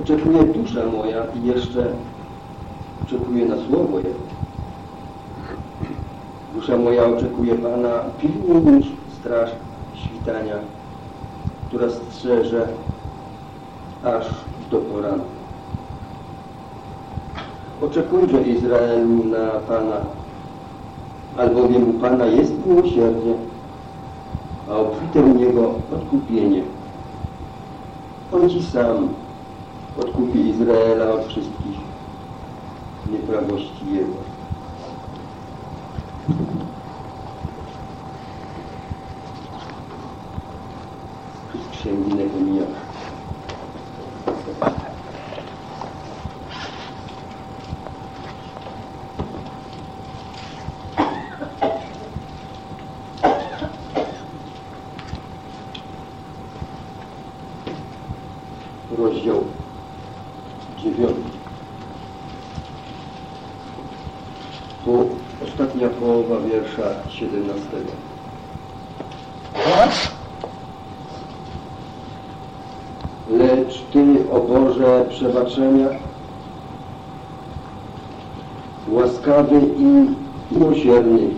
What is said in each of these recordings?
Oczekuje dusza moja i jeszcze oczekuje na słowo Jego. Dusza moja oczekuje Pana pilniej niż straż świtania, która strzeże aż do poranku. Oczekujże Izraelu na Pana, albowiem u Pana jest miłosierdzie, a obfite u Niego odkupienie. On Ci sam odkupi Izraela od wszystkich nieprawości Jego. Księgi Nehemiasza. rozdział dziewiąty. Po ostatnia połowa wiersza siedemnastego. Lecz Ty, o Boże przebaczenia, łaskawy i miłosierny,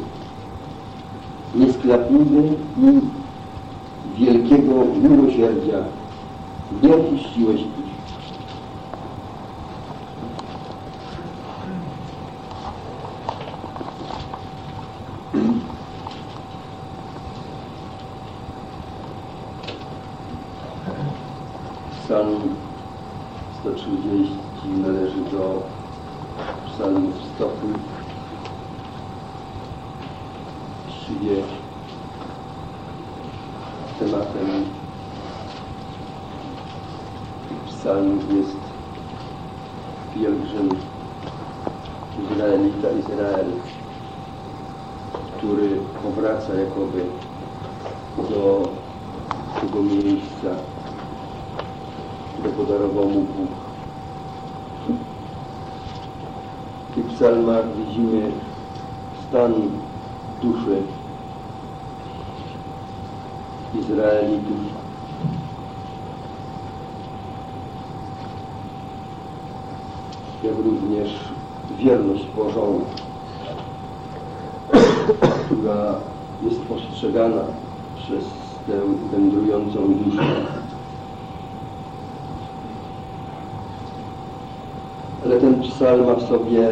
niesklapliwy i wielkiego miłosierdzia, nie opuściłeś ich. Psalm 130 należy do psalmów 100. Właściwie tematem psalmów jest pielgrzym Izraelita Izrael, który powraca jakoby do tego miejsca, które podarował mu Bóg. W tych psalmach widzimy stan duszy Izraelitów. Jak również wierność Bożą, która jest postrzegana przez tę wędrującą duszę. Ale ten psalm ma w sobie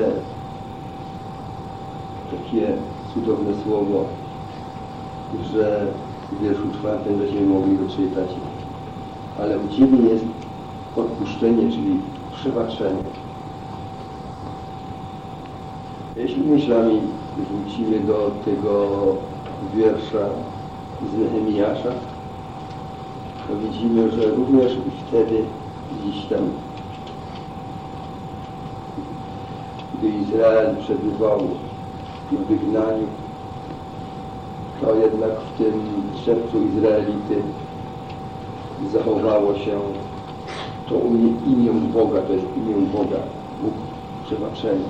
takie cudowne słowo, że w wierszu czwartym będziemy mogli go czytać. Ale u Ciebie jest odpuszczenie, czyli przebaczenie. Jeśli myślami wrócimy do tego wiersza z Nehemiasza, to widzimy, że również wtedy gdzieś tam gdy Izrael przebywał w wygnaniu, to jednak w tym sercu Izraelity zachowało się to imię Boga, to jest imię Boga, Bóg przebaczenia.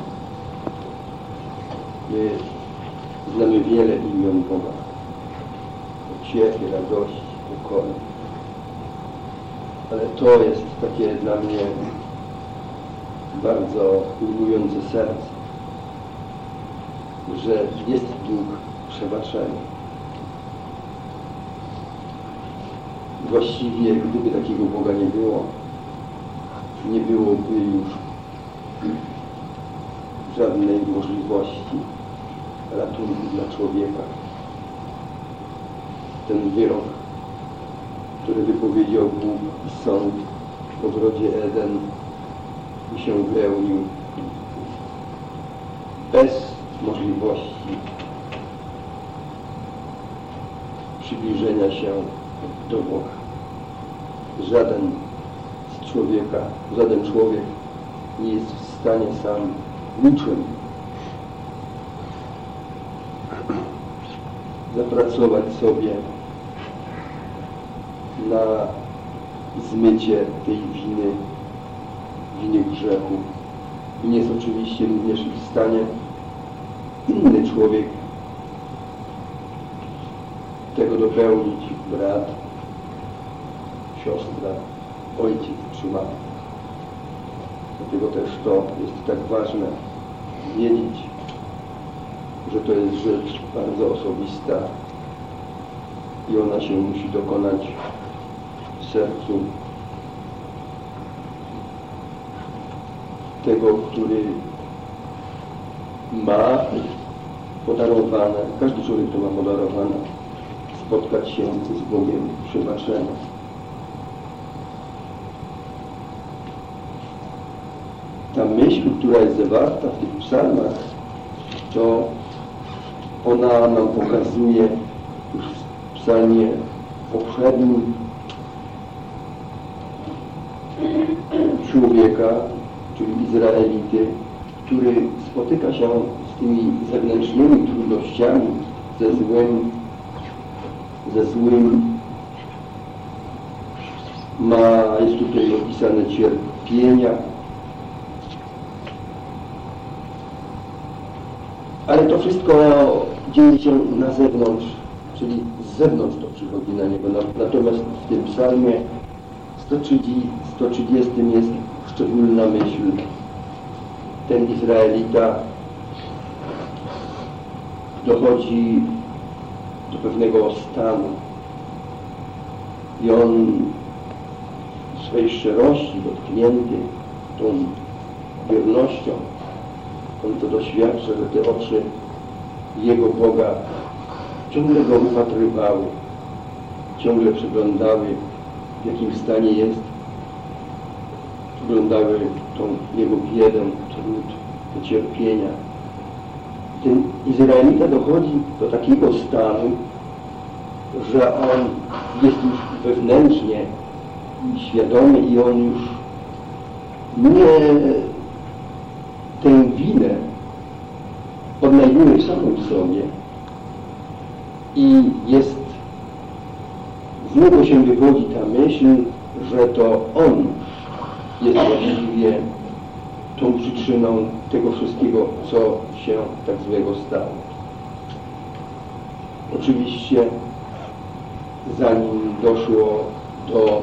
My znamy wiele imion Boga. Ciechy, radości, pokoju. Ale to jest takie dla mnie bardzo ujmujące serce, że jest Bóg przebaczenia. Właściwie, gdyby takiego Boga nie było, nie byłoby już żadnej możliwości ratunku dla człowieka. Ten wyrok, który wypowiedział Bóg i sąd w ogrodzie Eden, by się wypełnił bez możliwości przybliżenia się do Boga. Żaden z człowieka, żaden człowiek nie jest w stanie sam niczym zapracować sobie na zmycie tej winy, winy grzechu. Nie jest oczywiście również w stanie inny człowiek tego dopełnić, brat, siostra, ojciec czy matka. Dlatego też to jest tak ważne wiedzieć, że to jest rzecz bardzo osobista i ona się musi dokonać w sercu tego, który ma podarowane, każdy człowiek to ma podarowane, spotkać się z Bogiem przebaczenia. Ta myśl, która jest zawarta w tych psalmach, to ona nam pokazuje już w psalmie poprzednim człowieka, czyli Izraelity, który spotyka się tymi zewnętrznymi trudnościami, ze złym, ze złym ma, jest tutaj opisane cierpienia, ale to wszystko dzieje się na zewnątrz, czyli z zewnątrz to przychodzi na niego. Natomiast w tym psalmie 130, 130 jest szczególna myśl. Ten Izraelita dochodzi do pewnego stanu i on w swej szczerości dotknięty tą wiernością, on to doświadcza, że te oczy Jego Boga ciągle Go upatrywały, ciągle przyglądały, w jakim stanie jest, przyglądały tą Jego biedę, trud, cierpienia. Ten Izraelita dochodzi do takiego stanu, że on jest już wewnętrznie świadomy i on już nie tę winę odnajduje w samym sobie. I jest z niego się wywodzi ta myśl, że to on jest właściwie tą przyczyną tego wszystkiego, co się tak złego stało. Oczywiście zanim doszło do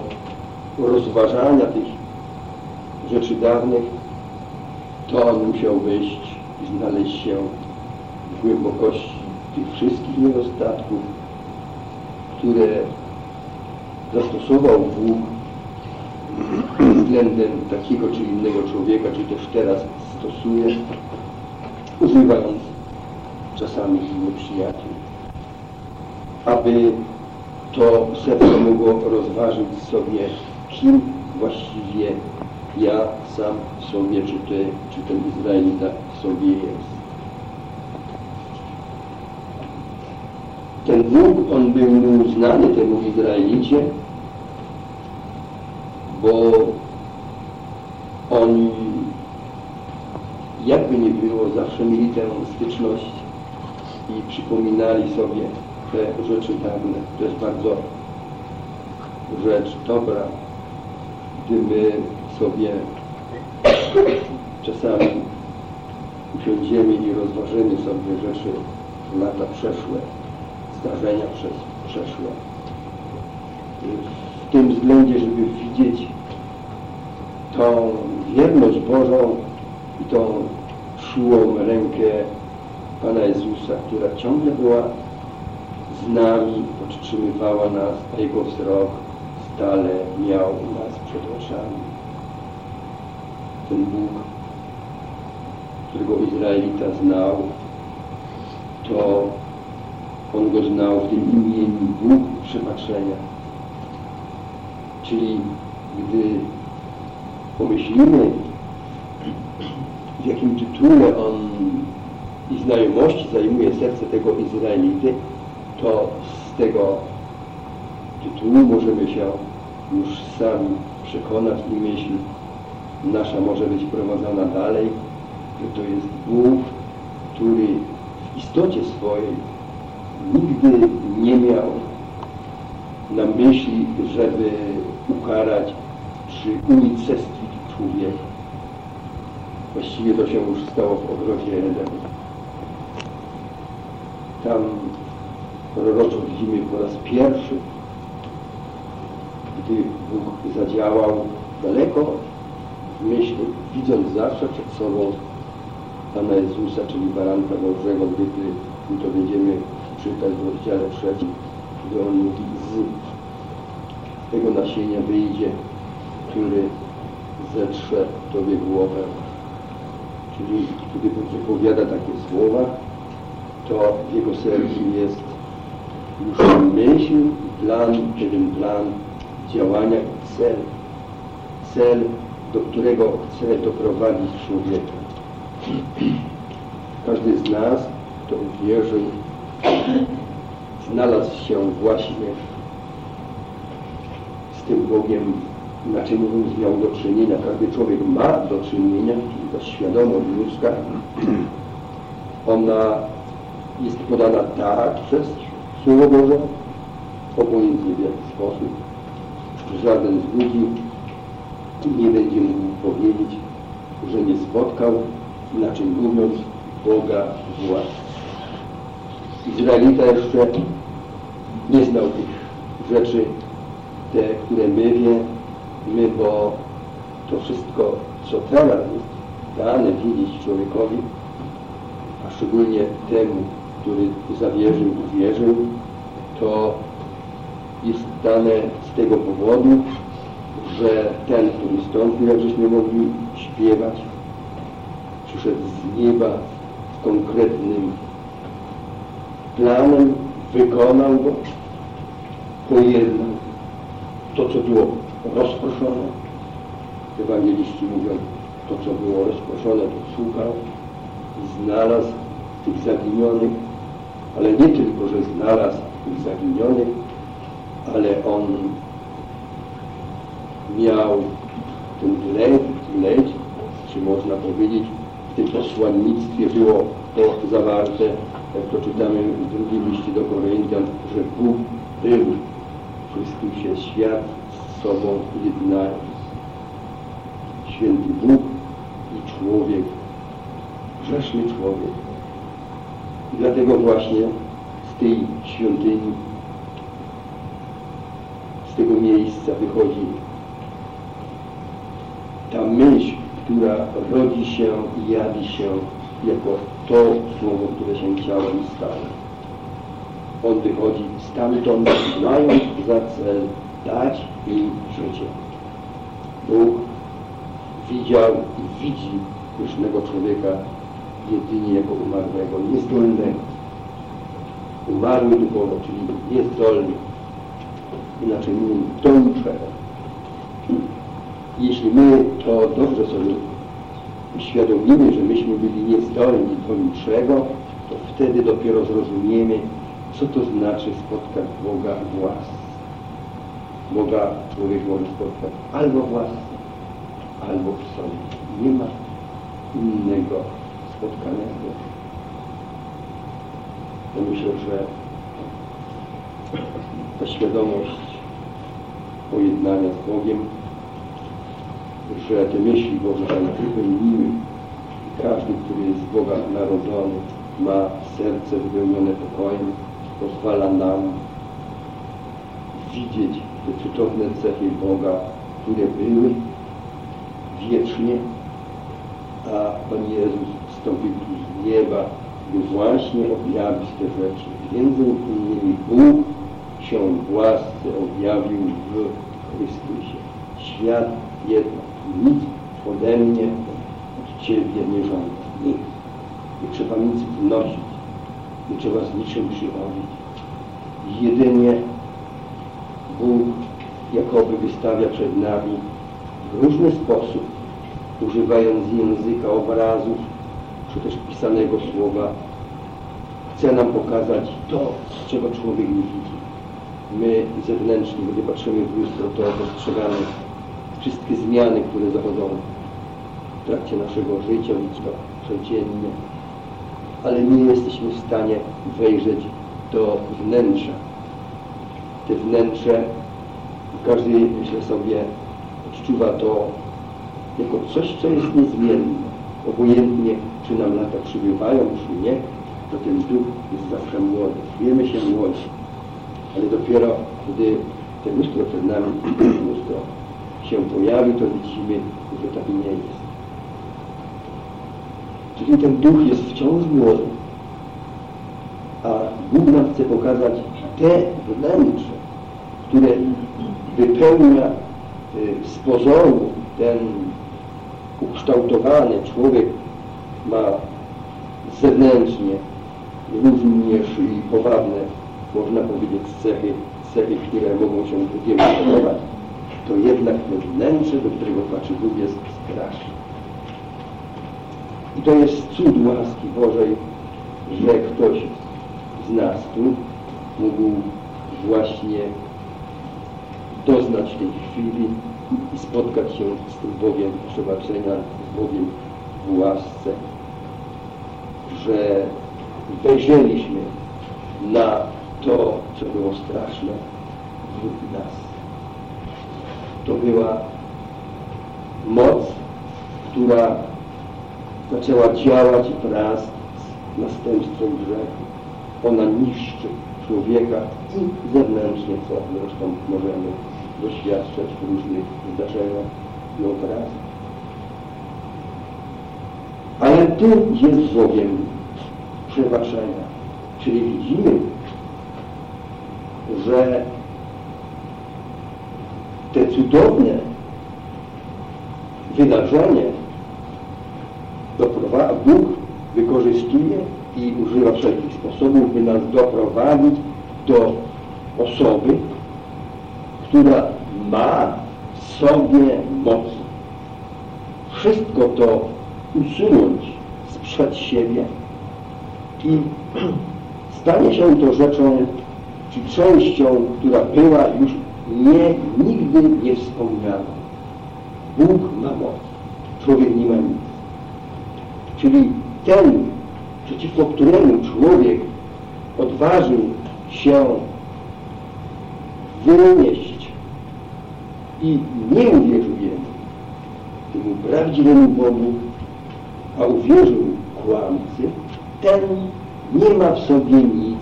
rozważania tych rzeczy dawnych, to on musiał wyjść i znaleźć się w głębokości tych wszystkich niedostatków, które zastosował Bóg względem takiego czy innego człowieka, czy też teraz stosuje, używając czasami innych przyjaciół, aby to serce mogło rozważyć sobie, kim właściwie ja sam w sobie, czy, ty, czy ten Izraelita w sobie jest. Ten Bóg, on był mu znany temu Izraelicie, bo oni jakby nie było, zawsze mieli tę styczność i przypominali sobie te rzeczy dawne. To jest bardzo rzecz dobra, gdy my sobie czasami usiądziemy i rozważymy sobie rzeczy lata przeszłe, zdarzenia przez, przeszłe. Tym względzie, żeby widzieć tą wierność Bożą i tą czułą rękę Pana Jezusa, która ciągle była z nami, podtrzymywała nas, a Jego wzrok stale miał nas przed oczami. Ten Bóg, którego Izraelita znał, to on go znał w tym imieniu Bóg przebaczenia. Czyli gdy pomyślimy, w jakim tytule on i znajomości zajmuje serce tego Izraelity, to z tego tytułu możemy się już sami przekonać i myśl nasza może być prowadzona dalej, że to jest Bóg, który w istocie swojej nigdy nie miał na myśli, żeby ukarać czy unicestwić człowieka. Właściwie to się już stało w ogrodzie Eden. Tam proroczo widzimy po raz pierwszy, gdy Bóg zadziałał daleko myśl, widząc zawsze przed sobą Pana Jezusa, czyli baranka Bożego, gdy to będziemy czytać w rozdziale trzecim, gdy On mówi z tego nasienia wyjdzie, który zetrze Tobie głowę. Czyli kiedy Bóg wypowiada takie słowa, to w Jego sercu jest już myśl, plan, pewien plan działania, cel. Cel, do którego chce doprowadzić człowieka. Każdy z nas, kto uwierzył, znalazł się właśnie z tym Bogiem, inaczej mówiąc, miał do czynienia. Każdy człowiek ma do czynienia, czyli ta świadomość ludzka, ona jest podana tak przez Słowo Boże, obojętnie w jaki sposób. Żaden z ludzi nie będzie mógł powiedzieć, że nie spotkał, inaczej mówiąc, Boga władz. Izraelita jeszcze nie znał tych rzeczy, te, które my wiemy, bo to wszystko, co teraz jest dane wiedzieć człowiekowi, a szczególnie temu, który zawierzył, uwierzył, to jest dane z tego powodu, że ten, który stąpił, jak żeśmy mogli śpiewać, przyszedł z nieba z konkretnym planem, wykonał go, pojednał to, co było rozproszone. Ewangeliści mówią, to, co było rozproszone, to szukał i znalazł tych zaginionych, ale nie tylko, że znalazł tych zaginionych, ale on miał ten leć, leć, czy można powiedzieć, w tym posłannictwie było to zawarte, jak to czytamy w drugim liście do Koryntian, że Bóg był Chrystusie świat z sobą jednając. Święty Bóg i człowiek, grzeszny człowiek. I dlatego właśnie z tej świątyni, z tego miejsca wychodzi ta myśl, która rodzi się i jawi się jako to słowo, które się ciałem stało. On wychodzi stamtąd, mając za cel dać im życie. Bóg widział i widzi grzesznego człowieka jedynie jako umarłego, niezdolnego. Umarły duchowo, czyli niezdolny. Inaczej mówiąc, do niczego. Jeśli my to dobrze sobie uświadomimy, że myśmy byli niezdolni do niczego, to wtedy dopiero zrozumiemy, co to znaczy spotkać Boga własnie. Boga człowiek może spotkać albo własnie, albo w sobie. Nie ma innego spotkanego. Ja myślę, że ta świadomość pojednania z Bogiem, że te myśli Boże tam wypełniły każdy, który jest z Boga narodzony, ma serce wypełnione pokojem, pozwala nam widzieć te cudowne cechy Boga, które były wiecznie, a Pan Jezus wstąpił tu z nieba, by właśnie objawić te rzeczy. Między innymi Bóg się w łasce objawił w Chrystusie. Świat jedno. Nic ode mnie, od Ciebie nie żąda. Nikt. Nie trzeba nic wnosić. Nie trzeba z niczym przychodzić. Jedynie Bóg jakoby wystawia przed nami w różny sposób, używając języka obrazów, czy też pisanego słowa, chce nam pokazać to, czego człowiek nie widzi. My zewnętrznie, gdy patrzymy w lustro, to dostrzegamy wszystkie zmiany, które zachodzą w trakcie naszego życia ludzko codziennie, ale nie jesteśmy w stanie wejrzeć do wnętrza. Te wnętrze każdy, myślę sobie, odczuwa to jako coś, co jest niezmienne. Obojętnie, czy nam lata przybywają, czy nie, to ten duch jest zawsze młody. Czujemy się młodzi. Ale dopiero, gdy te lustro przed nami, lustro się pojawi, to widzimy to taki nie jest. Czyli ten duch jest wciąż młody, a Bóg nam chce pokazać te wnętrze, które wypełnia y, z pozoru ten ukształtowany człowiek ma zewnętrznie również i powabne, można powiedzieć, cechy, cechy, które mogą się drugiemu podobać, to jednak to wnętrze, do którego patrzy Bóg, jest straszne. I to jest cud łaski Bożej, że ktoś z nas tu mógł właśnie doznać tej chwili i spotkać się z tym Bogiem przebaczenia, z Bogiem w łasce, że wejrzeliśmy na to, co było straszne w nas. To była moc, która zaczęła działać wraz z następstwem grzechu. Ona niszczy człowieka i zewnętrznie, co zresztą możemy doświadczać w różnych zdarzeniach i okazjach. Ale tu jest Bogiem przebaczenia. Czyli widzimy, że te cudowne wydarzenie Bóg wykorzystuje i używa wszelkich sposobów, by nas doprowadzić do osoby, która ma w sobie moc. Wszystko to usunąć sprzed siebie i stanie się to rzeczą, czy częścią, która była już nie, nigdy nie wspomniana. Bóg ma moc, człowiek nie ma nic. Czyli ten, przeciwko któremu człowiek odważył się wynieść i nie uwierzył jemu, temu prawdziwemu Bogu, a uwierzył kłamcy, ten nie ma w sobie nic,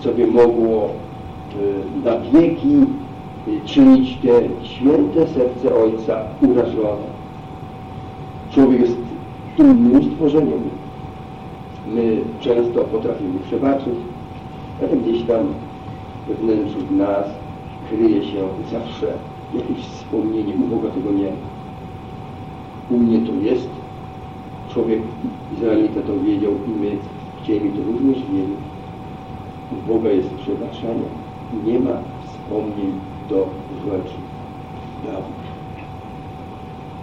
co by mogło y, na wieki y, czynić te święte serce Ojca urażone. Człowiek jest innym stworzeniem. My często potrafimy przebaczyć, ale gdzieś tam we wnętrzu nas kryje się zawsze jakieś wspomnienie. U Boga tego nie U mnie to jest. Człowiek Izraelita to wiedział i my chcieli to również wiedzieć. U Boga jest przebaczenie. Nie ma wspomnień do rzeczy dawnych.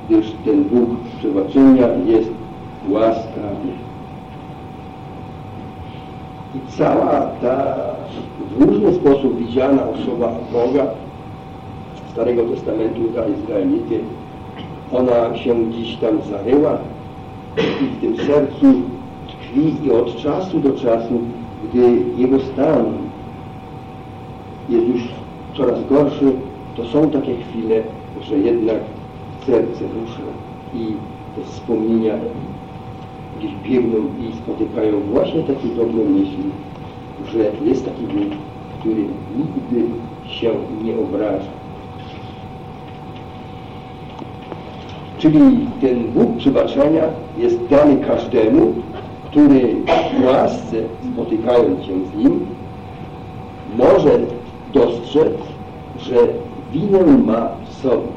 Gdyż ten Bóg przebaczenia jest łaskawy. I cała ta w różny sposób widziana osoba Boga Starego Testamentu dla Izraelity, ona się dziś tam zaryła i w tym sercu tkwi i od czasu do czasu, gdy jego stan jest już coraz gorszy, to są takie chwile, że jednak serce rusza i te wspomnienia gdzieś biegną i spotykają właśnie takie dobre myśli, że jest taki Bóg, który nigdy się nie obraża. Czyli ten Bóg przebaczenia jest dany każdemu, który w łasce, spotykając się z Nim, może dostrzec, że winę ma w sobie.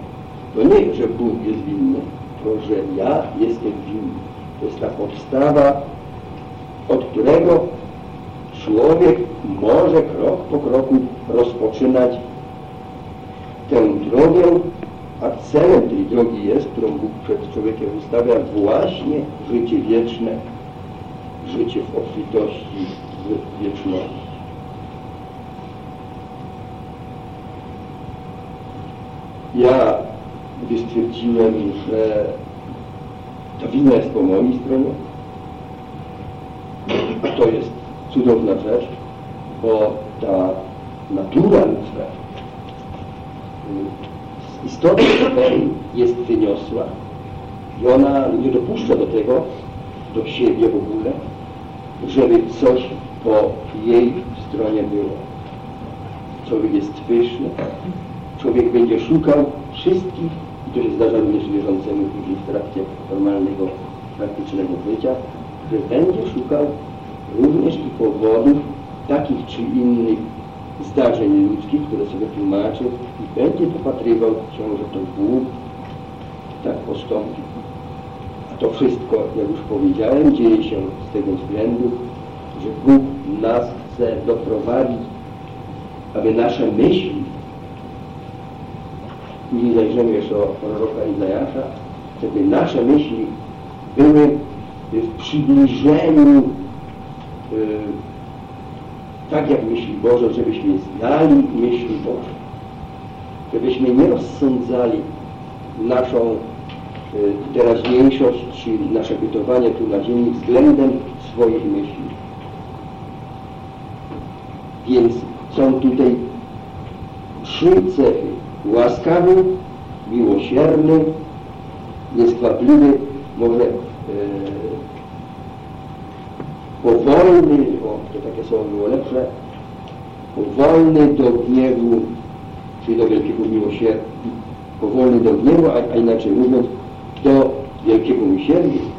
To nie, że Bóg jest winny, to, że ja jestem winny. To jest ta podstawa, od którego człowiek może krok po kroku rozpoczynać tę drogę, a celem tej drogi jest, którą Bóg przed człowiekiem ustawia, właśnie życie wieczne, życie w obfitości, w wieczności. Ja gdy stwierdziłem, że wina jest po mojej stronie, to jest cudowna rzecz, bo ta natura ludzka z istoty jest wyniosła i ona nie dopuszcza do tego, do siebie w ogóle, żeby coś po jej stronie było. Człowiek jest pyszny, człowiek będzie szukał wszystkich się zdarza również wierzącemu później w trakcie normalnego, praktycznego życia, że będzie szukał również i powodów takich czy innych zdarzeń ludzkich, które sobie tłumaczy i będzie popatrywał się, że to Bóg tak postąpił. A to wszystko, jak już powiedziałem, dzieje się z tego względu, że Bóg nas chce doprowadzić, aby nasze myśli, nie zajrzymy jeszcze o proroka Izajasza, żeby nasze myśli były w przybliżeniu yy, tak jak myśli Boże, żebyśmy znali myśli Boże. Żebyśmy nie rozsądzali naszą y, teraźniejszość, czy nasze bytowanie tu na ziemi względem swoich myśli. Więc są tutaj trzy cechy. Łaskawy, miłosierny, nieskwapliwy, może e, powolny, o, to takie słowo było lepsze, powolny do gniewu, czyli do wielkiego miłosierdzia, powolny do gniewu, a, a inaczej mówiąc, do wielkiego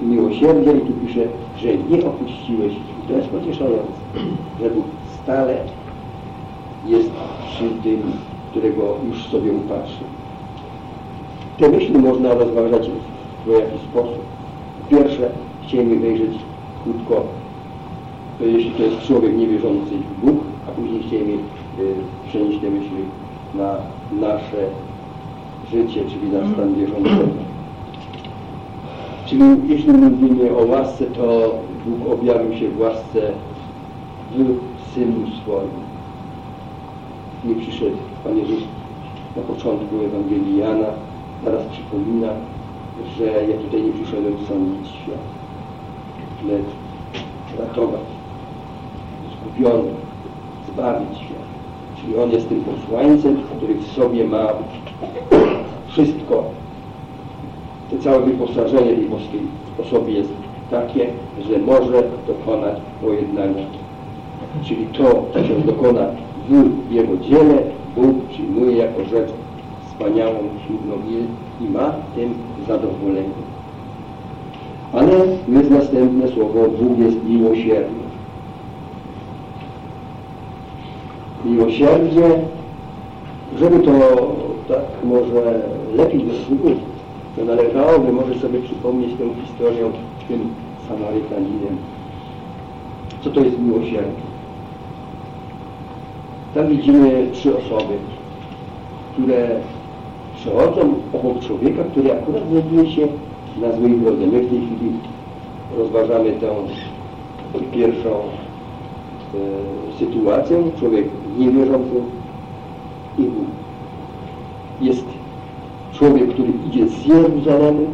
miłosierdzia i tu pisze, że nie opuściłeś. I to jest pocieszające, że Bóg stale jest przy tym, którego już sobie upatrzy. Te myśli można rozważać w jakiś sposób. Pierwsze, chcielibyśmy wejrzeć krótko jeśli to jest człowiek niewierzący w Bóg, a później chcemy y, przenieść te myśli na nasze życie, czyli na stan wierzącego. Czyli jeśli mówimy o łasce, to Bóg objawił się w łasce w Synu swoim. Nie przyszedł Pan Jezus na początku Ewangelii Jana, teraz przypomina, że ja tutaj nie przyszedłem sądzić świat, lecz ratować zgubiony, zbawić świat. Czyli On jest tym posłańcem, który w sobie ma wszystko. To całe wyposażenie tej boskiej osoby jest takie, że może dokonać pojednania. Czyli to, co się dokona w Jego dziele, Bóg przyjmuje jako rzecz wspaniałą, cudną i ma tym zadowolenie. Ale jest następne słowo, Bóg jest miłosierny. miłosierdzie, żeby to tak może lepiej dostrzegać, to należałoby może sobie przypomnieć tę historię z tym Samarytaninem. Co to jest miłosierdzie? Tam widzimy trzy osoby, które przechodzą obok człowieka, który akurat znajduje się na złej drodze. My w tej chwili rozważamy tę pierwszą e, sytuację. Człowiek niewierzący i. Jest człowiek, który idzie z Jeruzalemu,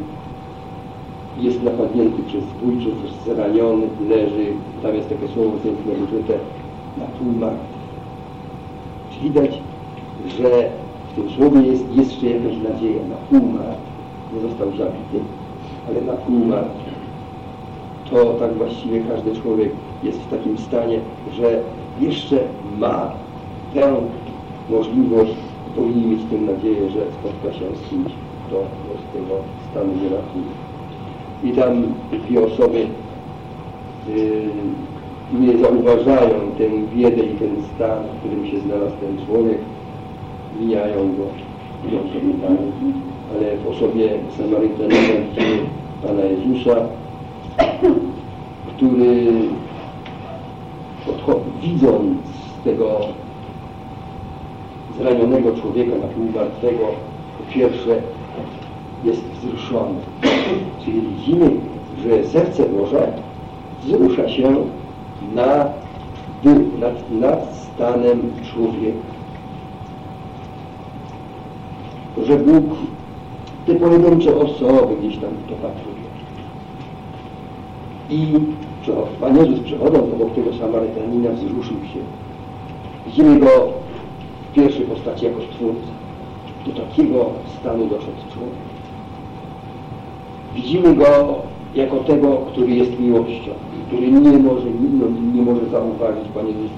jest napadnięty przez zbójców, zraniony, leży, tam jest takie słowo piękne użyte, na pół. Widać, że w tym słowie jest jeszcze jakaś nadzieja, na martwy. Nie został zabity, ale na martwy. To tak właściwie każdy człowiek jest w takim stanie, że jeszcze ma tę możliwość powinni mieć tę nadzieję, że spotka się z kimś, kto z tego stanu nie ratuje. I tam dwie osoby yy, nie zauważają tę biedę i ten stan, w którym się znalazł ten człowiek, mijają go, sobie dalej. Ale w osobie Samarytanina widzimy Pana Jezusa, który widząc tego zranionego człowieka na pół martwego, po pierwsze jest wzruszony. Czyli widzimy, że serce Boże wzrusza się nad, nad, nad stanem człowieka. Że Bóg te pojedyncze osoby gdzieś tam dopatruje. I Pan Jezus przechodząc obok tego Samarytanina wzruszył się. Widzimy go w pierwszej postaci jako Stwórca. Do takiego stanu doszedł człowiek. Widzimy go jako tego, który jest miłością, który nie może, no, nie może zauważyć, Panie Jezus,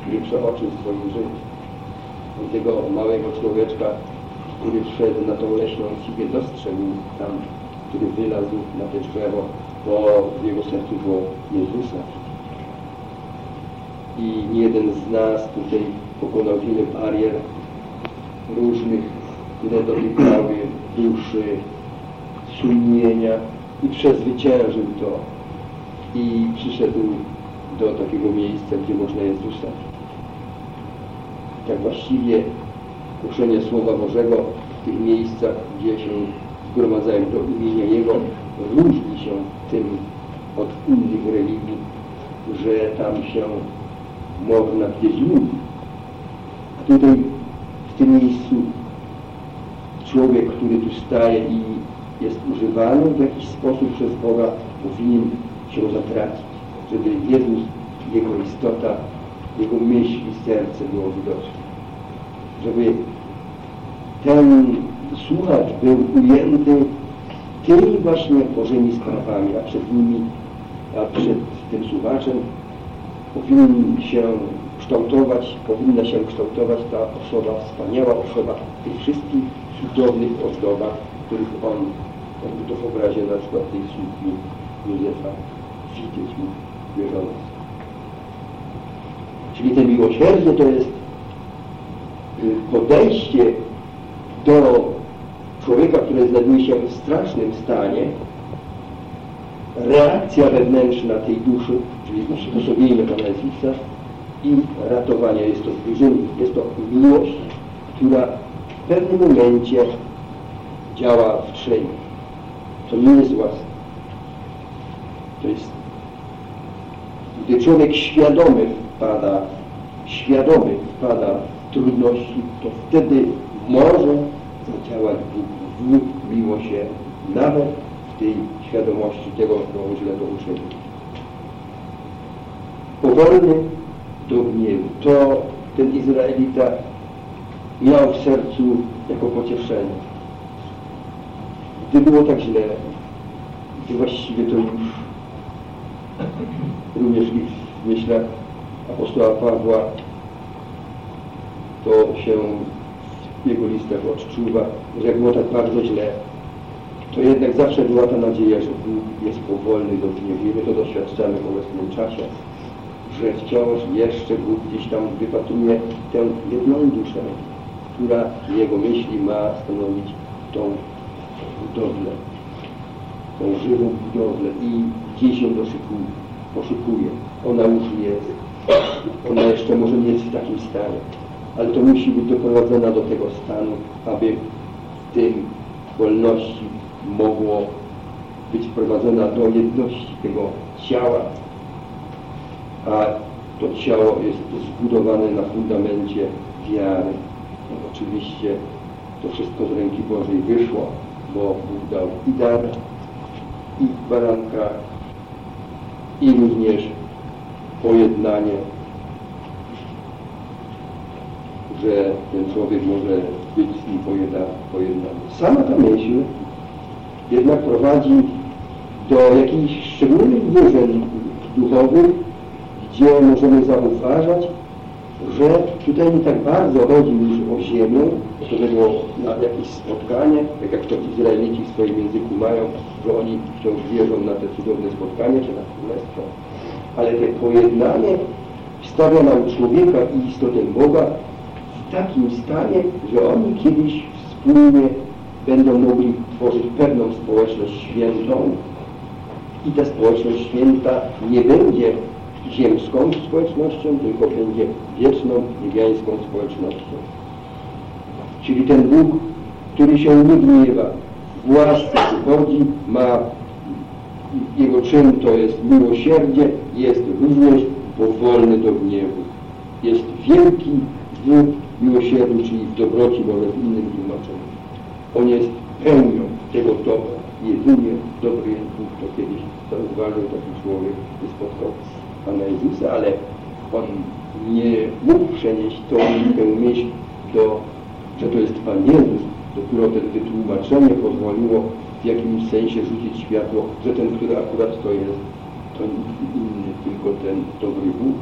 który przeoczył swoim życiem. I tego małego człowieczka który wszedł na tą leśną figę, dostrzegł tam, który wylazł na te drzewo, bo w jego sercu było Jezusa. I nie jeden z nas tutaj pokonał wiele barier różnych, które dotykały duszy, sumienia i przezwyciężył to i przyszedł do takiego miejsca, gdzie można Jezusa. Tak właściwie głoszenie Słowa Bożego w tych miejscach, gdzie się zgromadzają do imienia Jego, różni się tym od innych religii, że tam się można gdzieś mówić. A tutaj w tym miejscu człowiek, który tu staje i jest używany w jakiś sposób przez Boga, powinien się zatracić, żeby Jezus, Jego istota, Jego myśl i serce było widoczne. Żeby ten słuchacz był ujęty tymi właśnie Bożymi sprawami, a przed nimi, a przed tym słuchaczem powinien się kształtować, powinna się kształtować ta osoba, wspaniała osoba tych wszystkich cudownych ozdobach, których on, jakby to w obrazie na przykład tej słupki Józefa widzieć mu wierzono. Czyli te miłosierdzie to jest y, podejście do człowieka, który znajduje się w strasznym stanie, reakcja wewnętrzna tej duszy, czyli usposobienie Pana Jezusa i ratowanie. Jest to zbliżenie, jest to miłość, która w pewnym momencie działa w trzej. To nie jest łaska. To jest, gdy człowiek świadomy wpada, świadomy wpada w trudności, to wtedy może zadziałać Bóg w miłosierdziu, nawet w tej świadomości tego, kogo źle to uczynił. Powolny do gniewu. To ten Izraelita miał w sercu jako pocieszenie. Gdy było tak źle, gdy właściwie to już również w myślach apostoła Pawła to się w jego listach odczuwa, że było tak bardzo źle, to jednak zawsze była ta nadzieja, że Bóg jest powolny do gniewu. My to doświadczamy w obecnym czasie, że wciąż jeszcze Bóg gdzieś tam wypatruje tę jedną duszę, która jego myśli ma stanowić tą budowlę, tą żywą budowlę i gdzieś ją doszukuje, poszukuje. Ona już jest. Ona jeszcze może nie jest w takim stanie, ale to musi być doprowadzona do tego stanu, aby w tym wolności mogło być wprowadzona do jedności tego ciała, a to ciało jest zbudowane na fundamencie wiary. No, oczywiście to wszystko z ręki Bożej wyszło, bo Bóg dał i dar, i baranka, i również pojednanie, że ten człowiek może być z nim pojednany. Sama ta myśl jednak prowadzi do jakichś szczególnych wyżyn duchowych, gdzie możemy zauważać, że tutaj nie tak bardzo chodzi już o ziemię, to było na jakieś spotkanie, tak jak to Izraelici w swoim języku mają, że oni wciąż wierzą na te cudowne spotkanie, czy na królestwo. Ale te pojednanie stawia nam człowieka i istotę Boga w takim stanie, że oni kiedyś wspólnie będą mogli tworzyć pewną społeczność świętą i ta społeczność święta nie będzie ziemską społecznością, tylko będzie wieczną, niebiańską społecznością. Czyli ten Bóg, który się nie gniewa, w łasce przychodzi, ma jego czyn to jest miłosierdzie, jest również powolny do gniewu. Jest wielki w miłosierdziu, czyli w dobroci, może w innym tłumaczeniu. On jest pełnią tego dobra. Jedynie dobry jest Bóg, to kiedyś zauważył taki człowiek, gdy spotkał Pana Jezusa, ale on nie mógł przenieść tą, tę myśl do, że to jest Pan Jezus. Dopiero to wytłumaczenie pozwoliło w jakimś sensie rzucić światło, że ten, który akurat to jest, to nikt inny, tylko ten dobry Bóg.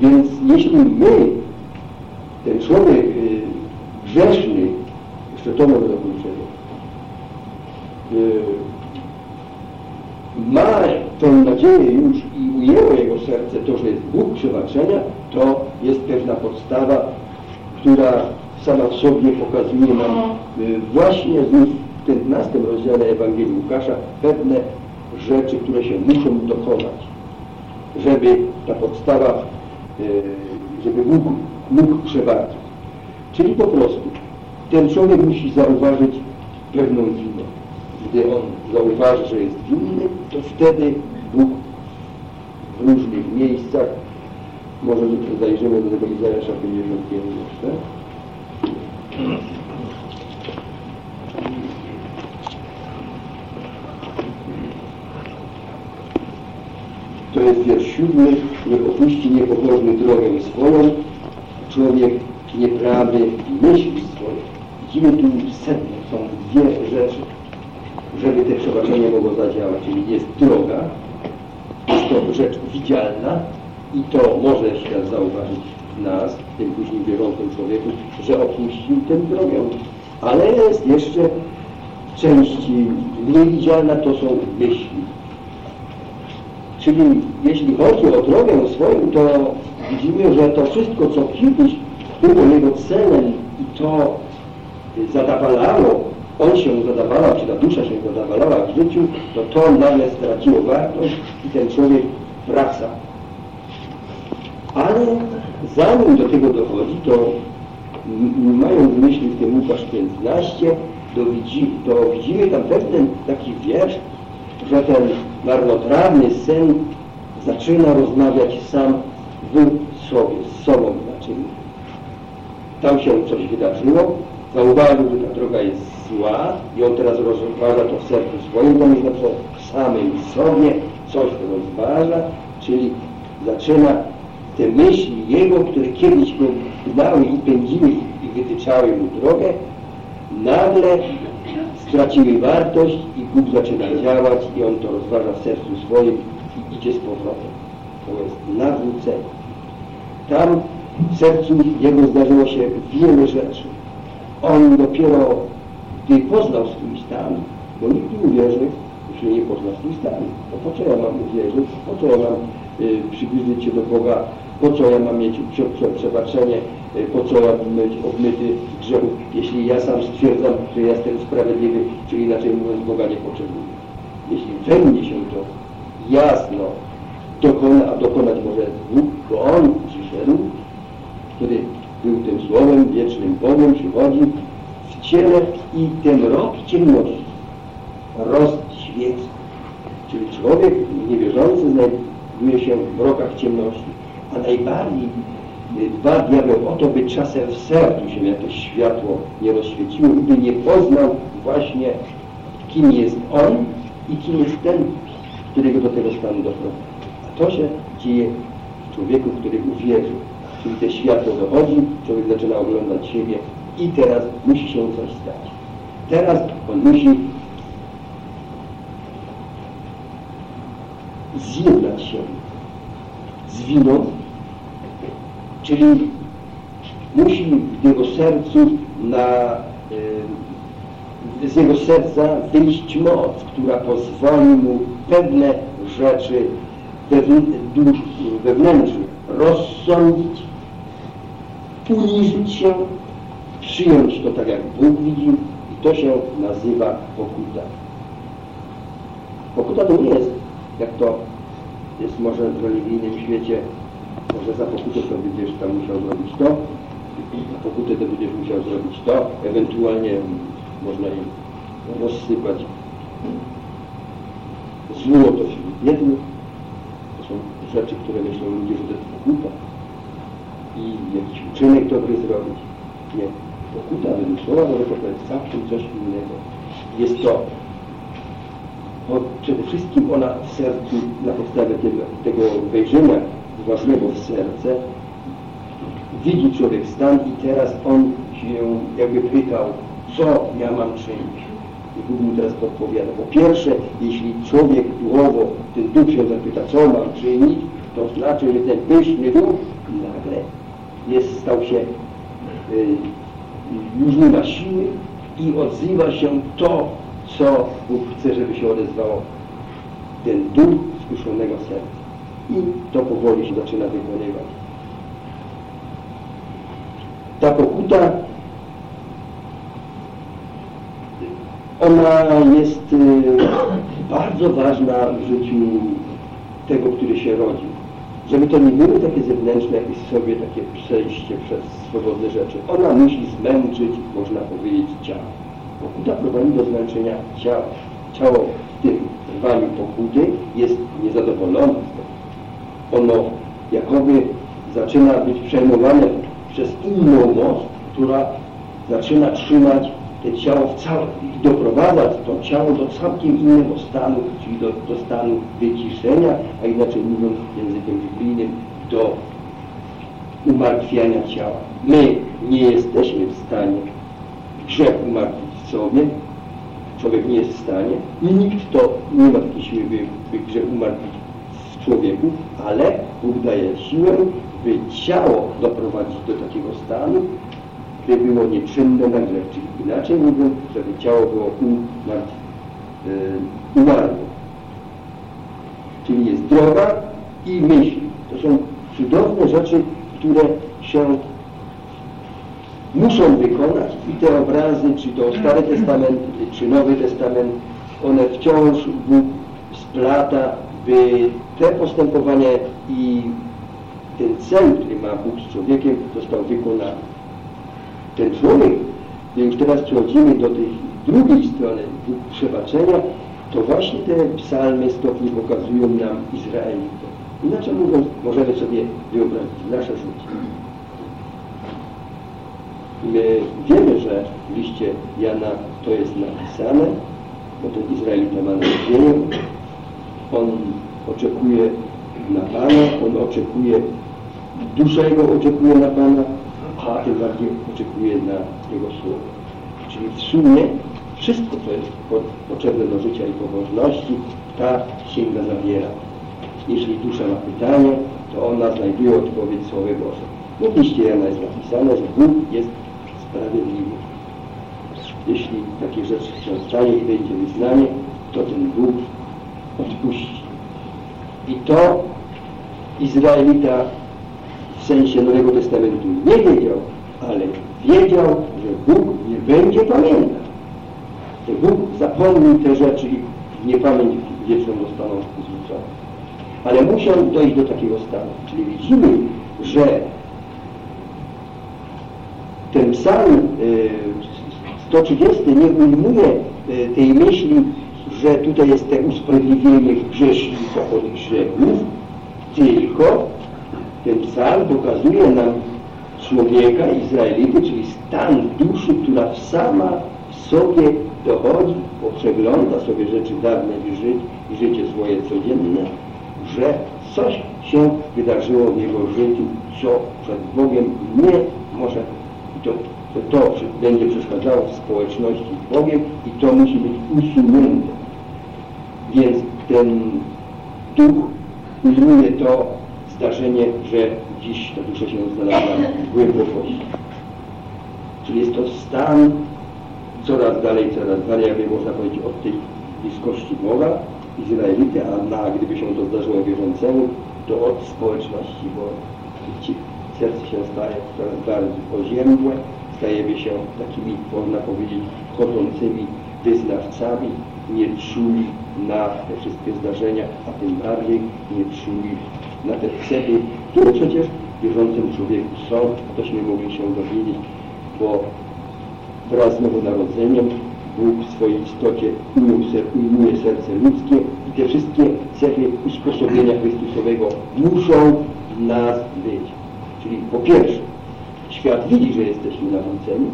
Więc jeśli my ten człowiek y, grzeszny, jeszcze to może dokończenie, y, ma tą nadzieję już i ujęło jego serce to, że jest Bóg przebaczenia, to jest pewna podstawa, która sama w sobie pokazuje nam y, właśnie w 15 rozdziale Ewangelii Łukasza pewne rzeczy, które się muszą dokonać, żeby ta podstawa, y, żeby Bóg mógł przebaczyć. Czyli po prostu ten człowiek musi zauważyć pewną winę. Gdy on zauważy, że jest winny, to wtedy Bóg w różnych miejscach, może zajrzymy do tego Izajasza 55 jeszcze, to jest wiersz siódmy, niech opuści niepokorny drogę swoją, człowiek nieprawdy myśli swoje. Widzimy tu sedno, są dwie rzeczy, żeby te przebaczenie mogło zadziałać, czyli jest droga, jest to rzecz widzialna i to może się zauważyć w nas, w tym później wierzącym człowieku, że opuścił tę drogę. Ale jest jeszcze część mniej widzialna, to są myśli. Czyli jeśli chodzi o drogę swoją, to widzimy, że to wszystko, co kiedyś było jego celem i to zadawalało, on się zadawalał, czy ta dusza się zadawalała w życiu, to to nagle straciło wartość i ten człowiek wraca. Ale zanim do tego dochodzi, to mają w myśli w tym Łukasz 15, to, widzi, to widzimy tam pewien taki wiersz, że ten marnotrawny syn zaczyna rozmawiać sam w sobie, z sobą znaczy. Tam się coś wydarzyło, zauważył, że ta droga jest zła i on teraz rozważa to w sercu swoim, on jest na przykład samym sobie coś rozważa, czyli zaczyna te myśli jego, które kiedyś go gnały i pędziły i wytyczały mu drogę, nagle straciły wartość i Bóg zaczyna działać i on to rozważa w sercu swoim i idzie z powrotem. To jest nawrócenie. Tam w sercu jego zdarzyło się wiele rzeczy. On dopiero, gdy poznał swój stan, bo nikt nie uwierzy, jeśli nie pozna swój stan. To po co ja mam uwierzyć? Po co ja mam y, przybliżyć się do Boga? Po co ja mam mieć przebaczenie? Y, po co ja mam mieć obmyty grzechów? Jeśli ja sam stwierdzam, że ja jestem sprawiedliwy, czyli inaczej mówiąc, Boga nie potrzebuję. Jeśli we mnie się to jasno dokona, a dokonać może Bóg, bo On przyszedł, który był tym Słowem, wiecznym Bogiem, przychodzi ciele i ten rok ciemności rozświeca. Czyli człowiek niewierzący znajduje się w rokach ciemności, a najbardziej dba diabeł o to, by czasem w sercu się jakieś światło nie rozświeciło i by nie poznał właśnie, kim jest on i kim jest ten, którego do tego stanu doprowadził. A to się dzieje w człowieku, który uwierzył. Czyli te światło dochodzi, człowiek zaczyna oglądać siebie i teraz musi się coś stać. Teraz on musi zjednać się z winą, czyli musi w jego sercu na, z jego serca wyjść moc, która pozwoli mu pewne rzeczy wewnętrznych rozsądzić, uniżyć się, przyjąć to tak jak Bóg widzi i to się nazywa pokuta. Pokuta to nie jest, jak to jest może w religijnym świecie, może za pokutę to będziesz tam musiał zrobić to, za pokutę to będziesz musiał zrobić to, ewentualnie można im rozsypać złoto wśród biednych. To są rzeczy, które myślą ludzie, że to jest pokuta i jakiś uczynek dobry zrobić. Nie. Pokuta Słowa Bożego to jest całkiem coś innego. Jest to bo przede wszystkim ona w sercu, na podstawie tego, tego wejrzenia własnego w serce, widzi człowiek stan i teraz on się jakby pytał, co ja mam czynić. I Bóg mu teraz podpowiada. Po pierwsze, jeśli człowiek duchowo, ten duch się zapyta, co mam czynić, to znaczy, że ten pyszny duch nagle jest, stał się już nie ma siły i odzywa się to, co Bóg chce, żeby się odezwało. Ten duch skuszonego serca. I to powoli się zaczyna wykonywać. Ta pokuta ona jest y, bardzo ważna w życiu tego, który się rodzi. Żeby to nie były takie zewnętrzne jakieś sobie takie przejście przez swobodne rzeczy. Ona musi zmęczyć, można powiedzieć, ciało. Pokuta prowadzi do zmęczenia ciała. Ciało w tym trwaniu pokuty jest niezadowolone. Ono jakoby zaczyna być przejmowane przez inną moc, która zaczyna trzymać to ciało w całym i doprowadzać to ciało do całkiem innego stanu, czyli do, do stanu wyciszenia, a inaczej mówiąc językiem biblijnym, do umartwiania ciała. My nie jesteśmy w stanie grzech umartwić w sobie, człowiek nie jest w stanie i nikt to nie ma takiej siły, by, by grzech umartwić w człowieku, ale Bóg daje siłę, by ciało doprowadzić do takiego stanu, by było nieczynne na grzech, czyli inaczej mówiąc, żeby ciało było umartw, yy, umarłe. Czyli jest droga i myśl. To są cudowne rzeczy, które się muszą wykonać i te obrazy, czy to Stary Testament, czy Nowy Testament, one wciąż Bóg splata, by te postępowania i ten cel, który ma Bóg z człowiekiem, został wykonany. Ten człowiek, gdy już teraz przechodzimy do tej drugiej strony przebaczenia, to właśnie te psalmy stopni pokazują nam Izraelitę. Inaczej mówiąc, możemy sobie wyobrazić nasze życie. My wiemy, że w liście Jana to jest napisane, bo ten Izraelita ma nadzieję, on oczekuje na Pana, on oczekuje, dusza jego oczekuje na Pana, a bardziej oczekuje na Jego Słowo. Czyli w sumie wszystko, co jest potrzebne do życia i pobożności, ta księga zawiera. Jeśli dusza ma pytanie, to ona znajduje odpowiedź w Słowie Boże. No w liście Jana jest napisane, że Bóg jest sprawiedliwy. Jeśli takie rzeczy się stanie i będzie wyznanie, to ten Bóg odpuści. I to Izraelita w sensie Nowego Testamentu nie wiedział, ale wiedział, że Bóg nie będzie pamiętał. Że Bóg zapomnił te rzeczy i w niepamięć wieczną zostaną zrzucone. Ale musiał dojść do takiego stanu. Czyli widzimy, że ten psalm 130 nie ujmuje e, tej myśli, że tutaj jest te usprawiedliwienie grzesznika od grzechów, tylko ten psalm pokazuje nam człowieka, Izraelity, czyli stan duszy, która sama w sobie dochodzi, przegląda sobie rzeczy dawne i, żyć, i życie swoje codzienne, że coś się wydarzyło w jego życiu, co przed Bogiem nie może to, to, to będzie przeszkadzało w społeczności z Bogiem i to musi być usunięte. Więc ten duch ujmuje to zdarzenie, że dziś ta dusza się znalazła w głębokości. Czyli jest to stan coraz dalej, coraz dalej, jakby można powiedzieć, od tej bliskości Boga, Izraelity, a na, gdyby się to zdarzyło wierzącemu, to od społeczności, bo serce się staje coraz bardziej oziębłe, stajemy się takimi, można powiedzieć, chodzącymi wyznawcami, nie czuli na te wszystkie zdarzenia, a tym bardziej nie czuli na te cechy, które przecież w wierzącym człowieku są, tośmy mogli się dowiedzieć, bo wraz z nowonarodzeniem Bóg w swojej istocie ujmuje serce ludzkie i te wszystkie cechy usposobienia Chrystusowego muszą w nas być. Czyli po pierwsze, świat widzi, że jesteśmy nawróceni,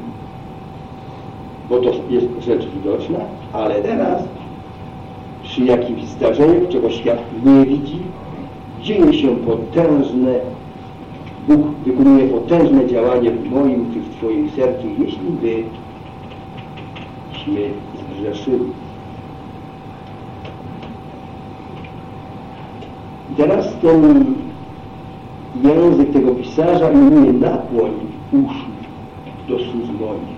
bo to jest rzecz widoczna, ale teraz przy jakimś zdarzeniu, czego świat nie widzi, dzieje się potężne, Bóg wykonuje potężne działanie w moim czy w Twoim sercu, jeśli byśmy zgrzeszyli. I teraz ten język tego pisarza ujmuje nakłoń uszu. do służb moich.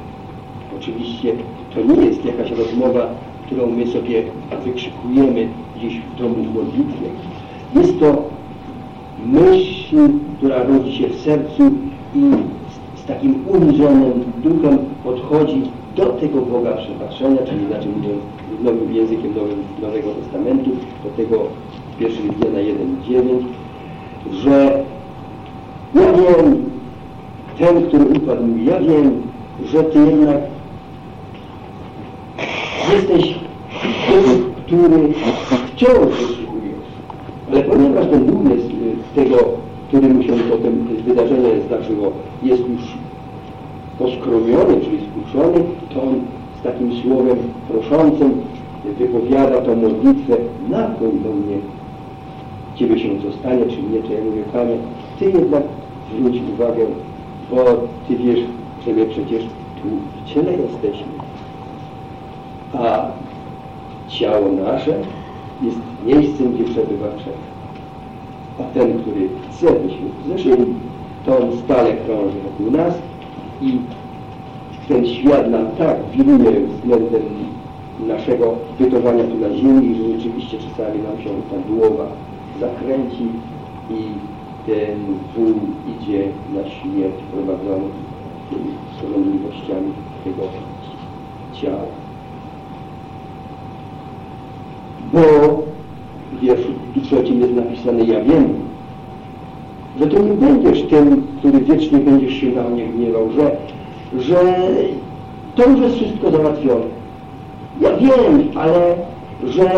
Oczywiście to nie jest jakaś rozmowa, którą my sobie wykrzykujemy gdzieś w domu w modlitwie. Jest to myśl, która rodzi się w sercu i z, z takim uniżonym duchem podchodzi do tego Boga przebaczenia, czyli inaczej mówiąc nowym językiem nowym, Nowego Testamentu, do tego pierwszych Jana 1,9, że ja wiem, ten, który upadł, ja wiem, że Ty jednak jesteś tym, który wciąż. Ale ponieważ ten jest y, tego, któremu się potem wydarzenie zdarzyło, jest już poskromiony, czyli skuszony, to on z takim słowem proszącym wypowiada tą modlitwę, nakłoń do mnie, Ciebie się zostanie, czy nie, czy ja mówię, Panie, Ty jednak zwróć uwagę, bo Ty wiesz, że my przecież tu w ciele jesteśmy. A ciało nasze jest miejscem, gdzie przebywa grzech. A ten, który chce, byśmy zeszli, to on stale krąży wokół nas i ten świat nam tak wiruje względem naszego bytowania tu na ziemi, że rzeczywiście czasami nam się ta głowa zakręci i ten wół idzie na śmierć prowadzony tymi porządliwościami tego ciała. Bo w wierszu trzecim jest napisane, ja wiem, że to nie będziesz tym, który wiecznie będziesz się na mnie gniewał, że, że to już jest wszystko załatwione. Ja wiem, ale że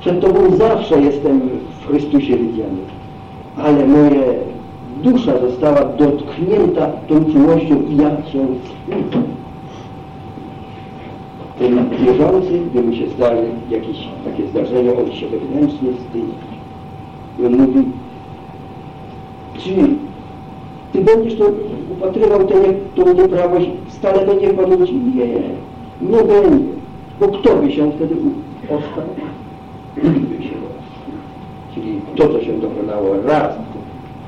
przed Tobą zawsze jestem w Chrystusie widziany. Ale moja dusza została dotknięta tą czułością i ja wstydzę. Ten wierzący, gdy mu się zdarzy jakieś takie zdarzenie, on się wewnętrznie wstydzi. I on mówi, czy Ty będziesz to upatrywał tę, tą nieprawość, stale będzie Panu Ci? Nie, nie będzie. Bo kto by się wtedy ostał? Nikt by się ostał. Czyli to, co się dokonało raz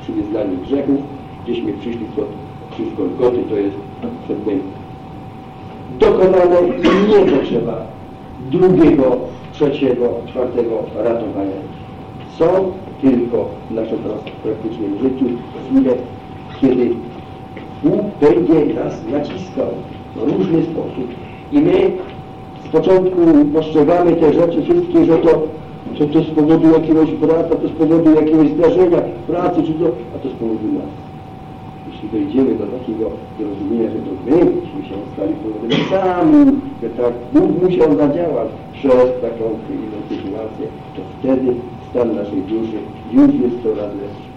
przy wyznaniu grzechów, gdzieśmy przyszli pod krzyż Golgoty, to jest przed tym dokonane i nie potrzeba drugiego, trzeciego, czwartego ratowania. Są tylko w naszym praktycznym życiu chwile, kiedy Bóg będzie nas naciskał w różny sposób i my z początku postrzegamy te rzeczy wszystkie, że to, to, to z powodu jakiegoś brata, to z powodu jakiegoś zdarzenia pracy, czy to, a to z powodu nas. Jeśli dojdziemy do takiego zrozumienia, że to my się stali powodem sami, że tak Bóg musiał zadziałać przez taką chwilę sytuację, to wtedy stan naszej duszy już jest coraz lepszy.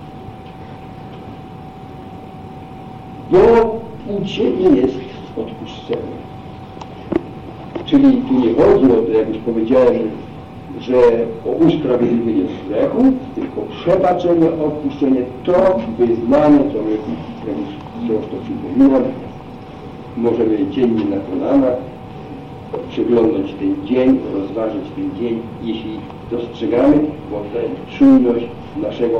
Bo u Ciebie jest odpuszczenie. Czyli tu nie chodzi o to, jak już powiedziałem, że o usprawiedliwienie grzechu, tylko przebaczenie, odpuszczenie, to wyznanie, to my, jak już to przypominam, możemy dziennie na kolanach przeglądać ten dzień, rozważyć ten dzień, jeśli dostrzegamy, bo tę czujność naszego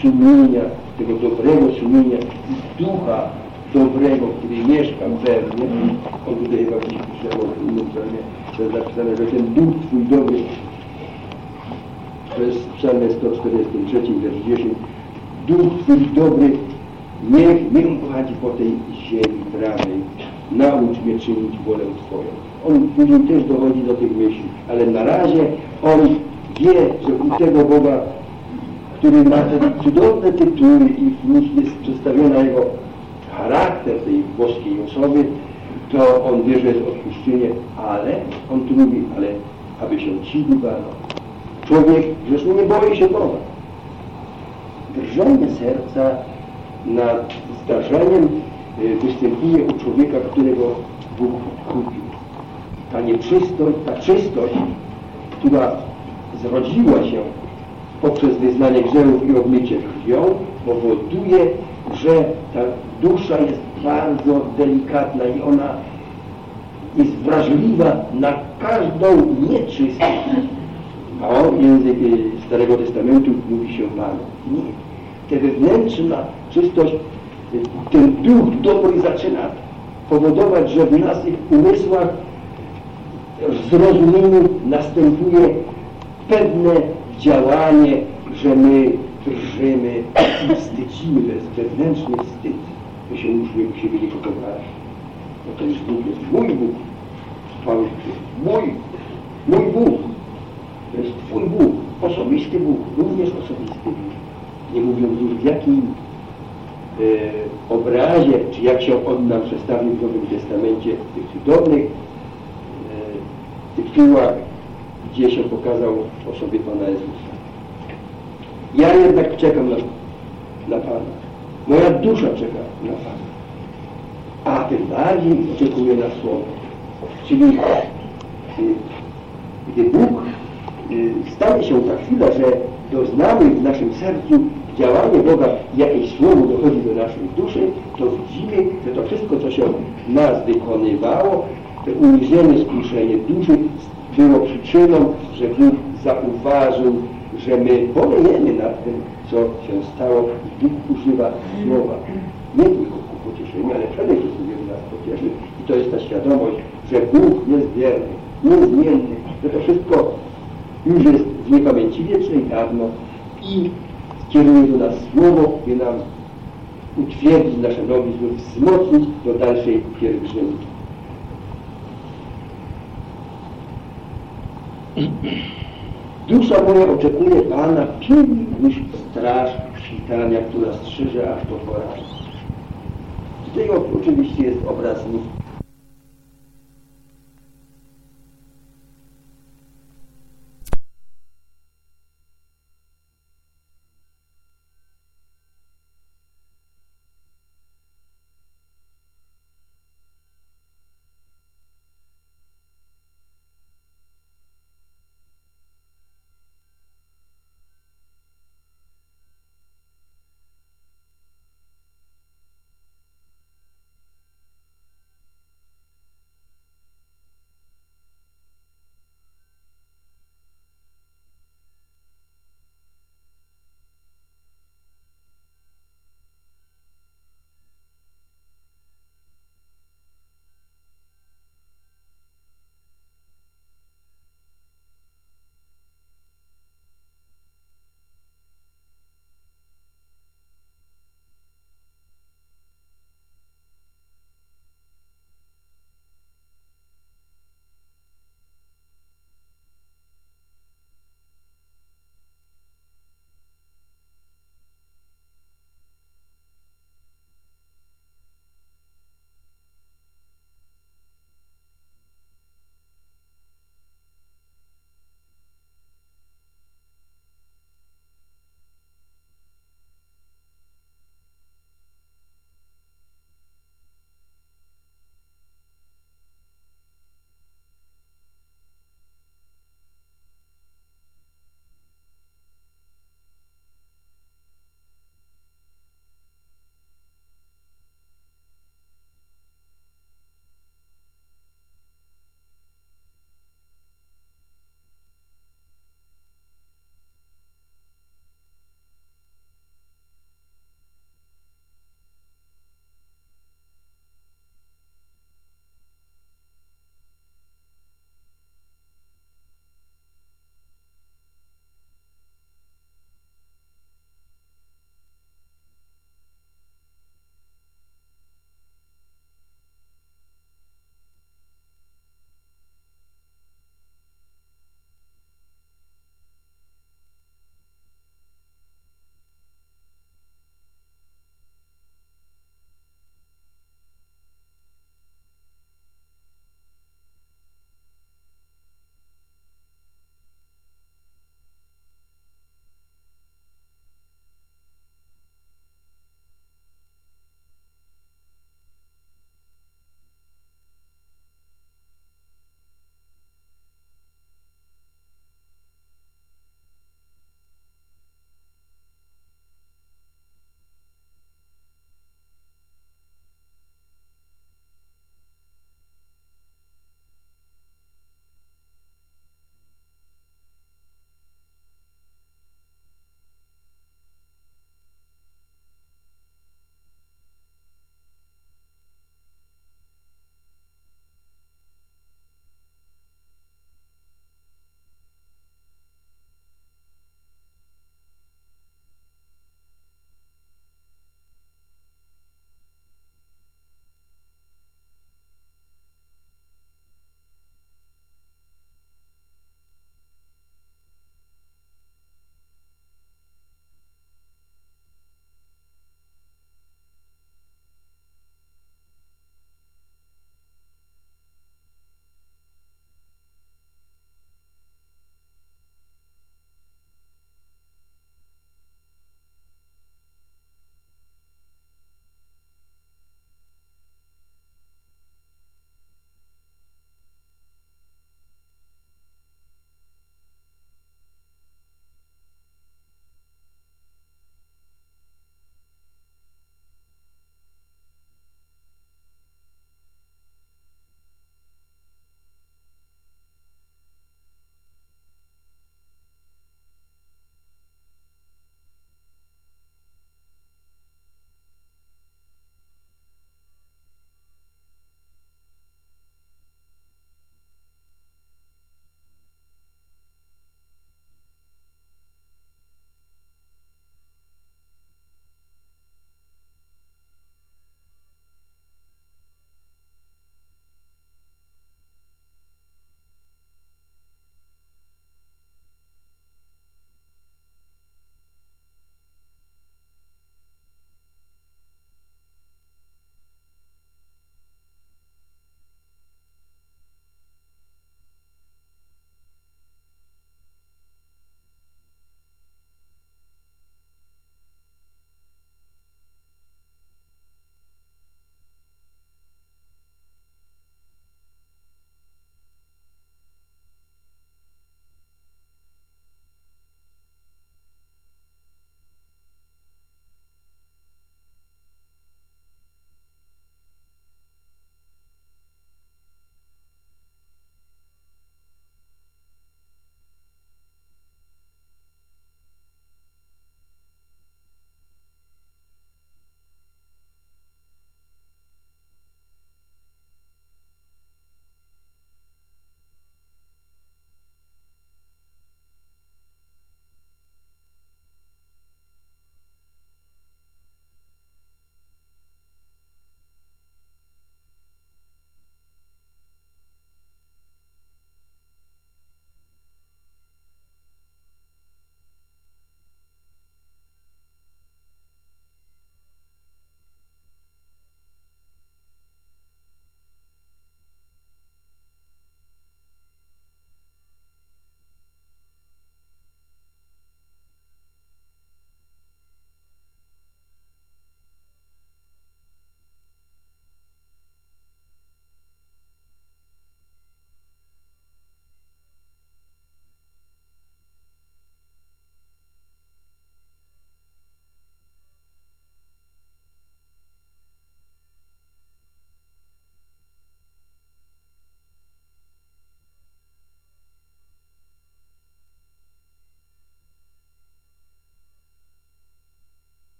sumienia, tego dobrego sumienia i ducha dobrego, który mieszka we mnie, on tutaj chyba gdzieś pisze w innym psalmie, to jest że ten duch Twój dobry, to jest w psalmie 143, wiersz 10, duch Twój dobry, niech mnie prowadzi po tej ziemi prawej, naucz mnie czynić wolę Twoją. On później też dochodzi do tych myśli, ale na razie on wie, że u tego Boga, który ma te cudowne tytuły i w nich jest przedstawiona Jego charakter tej boskiej osoby, to on wie, że jest odpuszczenie, ale on tu mówi, ale aby się ci bano. Człowiek grzeszny nie boi się Boga. Drżenie serca nad zdarzeniem y, występuje u człowieka, którego Bóg kupił. Ta nieczystość, ta czystość, która zrodziła się poprzez wyznanie grzechów i obmycie krwią, powoduje, że ta dusza jest bardzo delikatna i ona jest wrażliwa na każdą nieczystość. A o język Starego Testamentu mówi się Panu. Nie. Ta wewnętrzna czystość, ten duch dobry zaczyna powodować, że w naszych umysłach w zrozumieniu następuje pewne działanie, że my drżymy i wstydzimy, to jest wewnętrzny wstyd. My się musimy siebie nie kochać. No to już Bóg jest mój Bóg. Mój, mój Bóg. To jest Twój Bóg, osobisty Bóg, również osobisty Bóg. Nie mówiąc już w jakim e, obrazie, czy jak się on nam przedstawił w Nowym Testamencie, w tych cudownych e, gdzie się pokazał w osobie Pana Jezusa. Ja jednak czekam na, na Pana. Moja dusza czeka na Pana. A tym bardziej oczekuję na Słowo. Czyli y, gdy Bóg stanie się ta chwila, że doznamy w naszym sercu działanie Boga, jakieś słowo dochodzi do naszej duszy, to widzimy, że to wszystko, co się nas wykonywało, to uniżenie, skruszenie duszy było przyczyną, że Bóg zauważył, że my bolejemy nad tym, co się stało i Bóg używa słowa. Nie tylko ku pocieszeniu, ale przede wszystkim, żeby nas pocieszył. I to jest ta świadomość, że Bóg jest wierny, niezmienny, że to wszystko już jest w niepamięci wiecznej dawno i skieruje do nas słowo, by nam utwierdzić nasze nogi, by wzmocnić do dalszej pielgrzymki. Dusza moja oczekuje Pana pilniej niż straż świtania, która strzyże aż do porażki. Tutaj oczywiście jest obraz